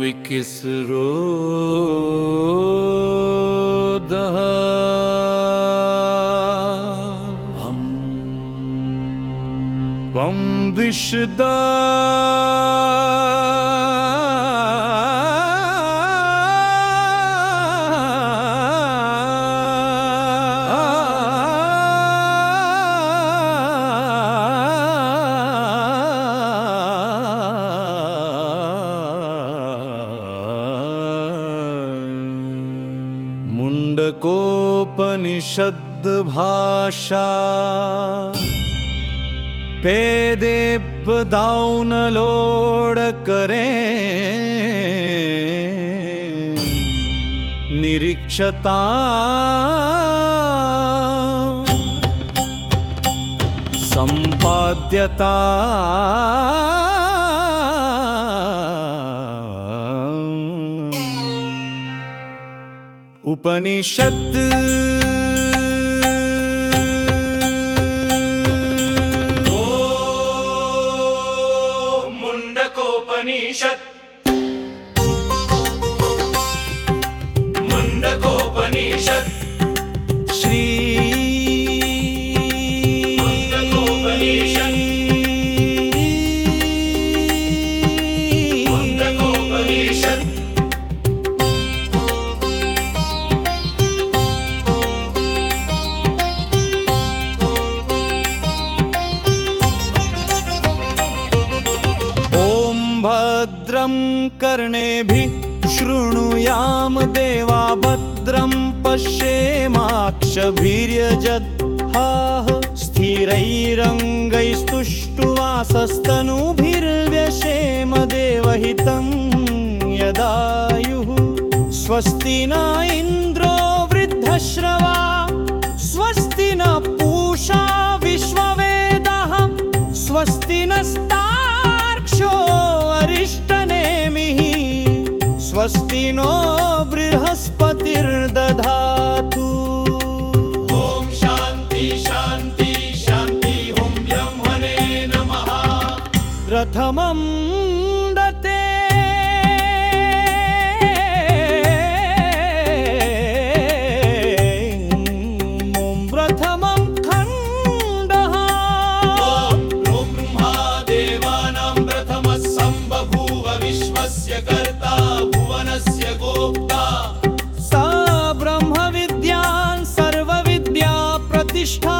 विकिसरोदः त्वं विशदा मुण्डकोपनिषद्भाषा पेदेपदाउन लोड करे निरीक्षता। सम्पाद्यता उपनिषत् कर्णेभिः शृणुयाम देवा भद्रं पश्येमाक्षभिर्यजद्हाः स्थिरैरङ्गैस्तुष्टुवासस्तनुभिर्व्यशेम देवहितं यदायुः। स्वस्ति न इन्द्रो स्वस्ति नो बृहस्पतिर्दधातु। ॐ शान्ति शान्ति शान्ति ॐ ब्रह्मणे नमः। प्रथमं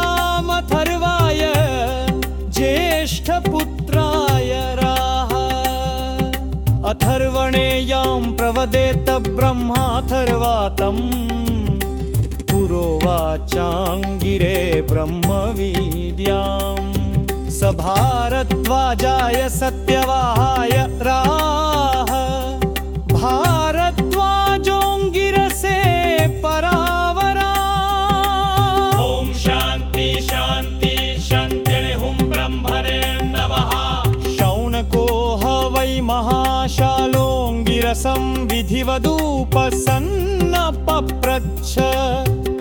प्रतिष्ठामथर्वाय ज्येष्ठपुत्राय राः अथर्वणेयां प्रवदेत ब्रह्माथर्वातम् पुरोवाचाङ्गिरे ब्रह्मविद्याम् स भारद्वाजाय सत्यवाहाय राह शान्ति शान्ति शान्तिर् हुं ब्रह्मणे नमः। शौनको ह वै महाशालोङ्गिरसं विधिवदुपसन्नपप्रच्छ।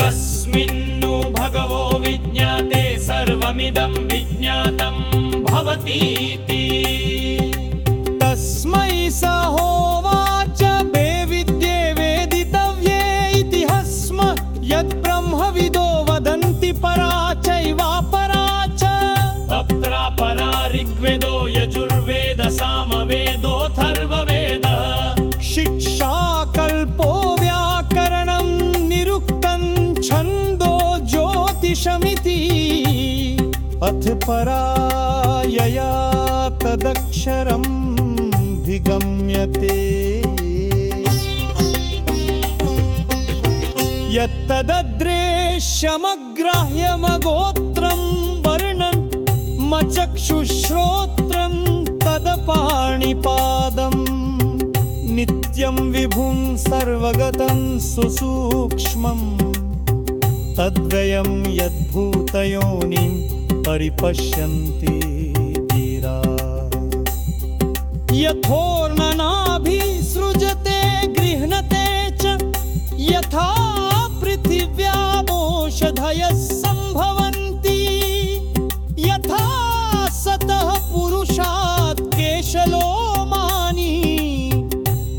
कस्मिन्नु भगवो विज्ञाते सर्वमिदं विज्ञातं भवतीति। तस्मै स होवाच अथ परायया तदक्षरं धिगम्यते यत्तददृश्यमग्राह्यमगोत्रं वर्णन् मचक्षुश्रोत्रं तदपाणिपादम् नित्यं विभुं सर्वगतं सुसूक्ष्मम् तद्वयं यद्भूतयोनिं परिपश्यन्ति धीरा। यथोर्णनाभिसृजते गृह्णते च यथा पृथिव्यामोषधयः सम्भवन्ति। यथा सतः पुरुषात् केशलोमानि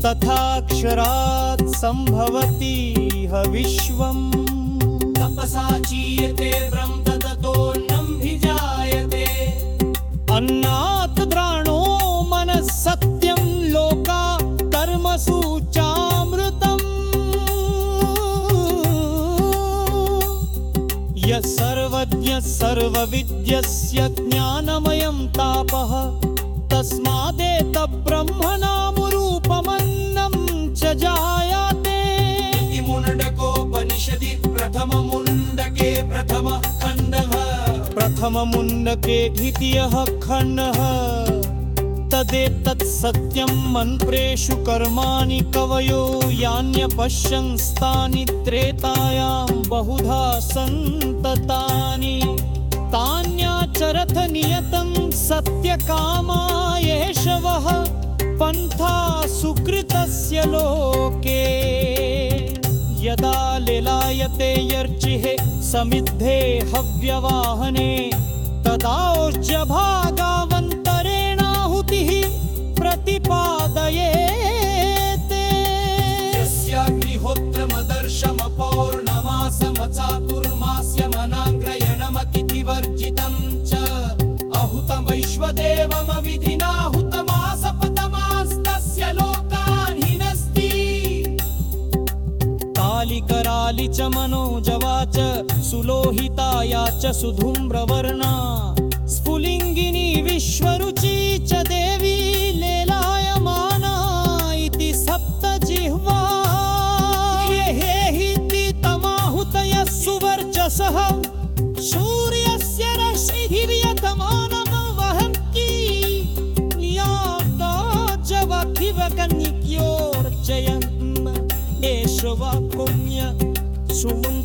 तथाक्षरात् सम्भवति ह विश्वम्। तपसा चीयते ब्रह्म ततोऽन्नमभिजायते अन्नात् द्राणो मनः सत्यं लोका कर्मसु चामृतम् यः सर्वज्ञः सर्वविद्यस्य ज्ञानमयं तापः तस्मादेतब्रह्मणामुरूपमन्नं च जायाते प्रथममुण्डके प्रथमः खण्डः प्रथममुन्नके द्वितीयः खण्डः तदेतत् सत्यं मन्त्रेषु कर्माणि कवयो यान्यपश्यंस्तानि त्रेतायां बहुधा सन्ततानि तान्याचरथ नियतं सत्यकामा येषवः पन्था सुकृतस्य लोके यदा लिलायते यर्चिः समिद्धे हव्यवाहने तदाोज्यभागावन्तरेणाहुतिः प्रतिपादयेते। यस्याग्निहोत्रमदर्शमपौर्णमासमचातुर्मास्यमनाग्रयणमतिथिवर्जितं च अहुतमैश्वदेवमविधिनाहुतमासपतमास्तस्य च मनोजवा च सुलोहिताया च सुधूम्रवर्णा sumang